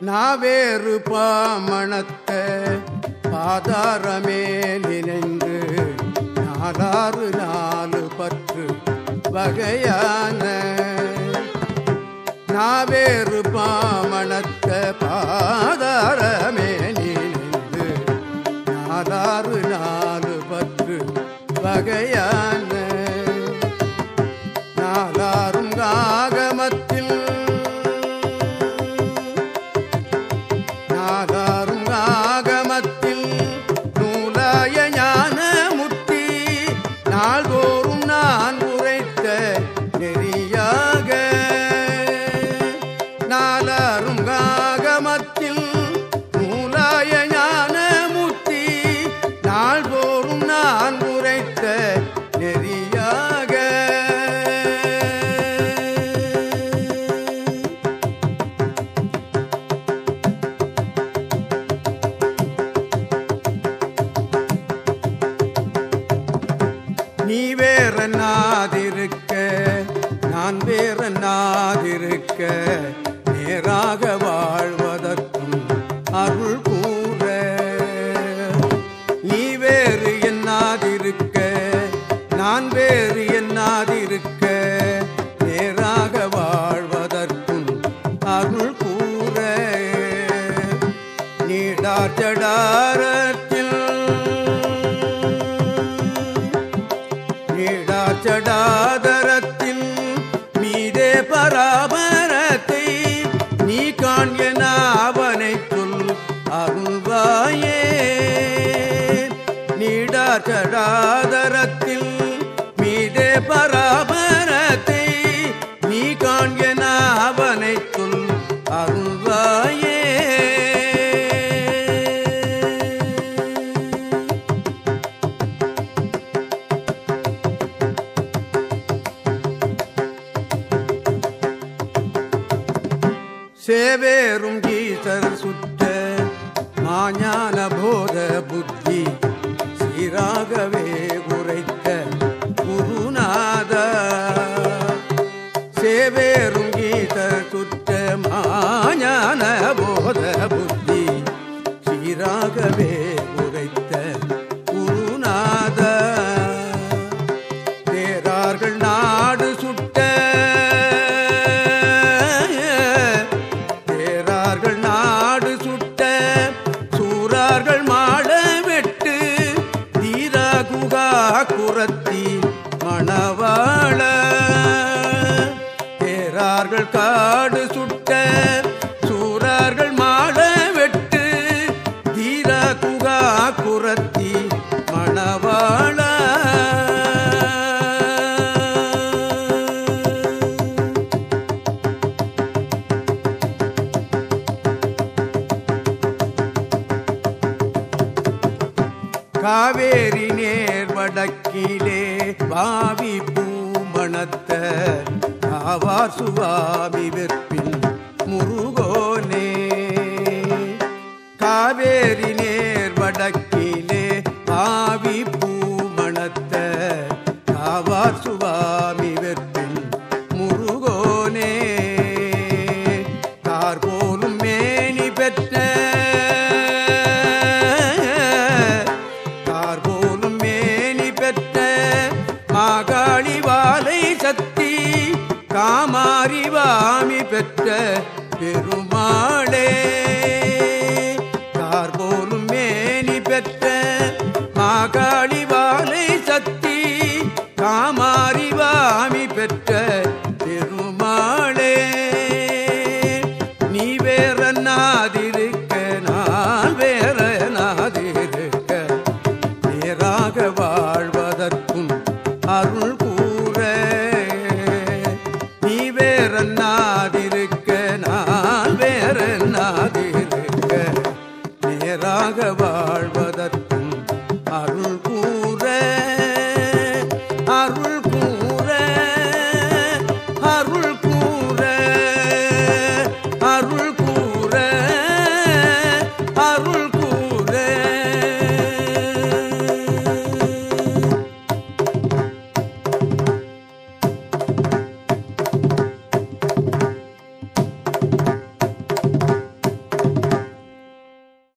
நாவேறு பாமணத்த பாதாரமே நினைந்து நாலாறு நாலு பற்று வகையான. நாவேறு பாமணத்த பாதாரமே நினைந்து நாலாறு நாலு பற்று வகையான algo நீ வேற நாதிருக்க நான் வேற நாதிருக்க. நீ காண்கன அவனை சொல் அருள்வாயே நீடாச்சடாதரத்தில் மீதே பர சேவேரும் கீசர் சுற்ற மாஞான போத புத்தி சீராகவே உரைத்த குருநாத. சேவேரும் கீசர் சுற்ற மாஞான போத புத்தி சீராகவே தீரா காவேரி நேர் வடக்கிலே பாவி பூமணத்த ஆவா சுவாமி வெற்பில் முருகோனே. காவேரி நேர் வடக்கிலே பாவி பூமணத்த ஆவா சுவாமி அறிவாமி பெற்ற பெருமாளே. கார் போலும் மேனி பெற்ற மாகாளி Harun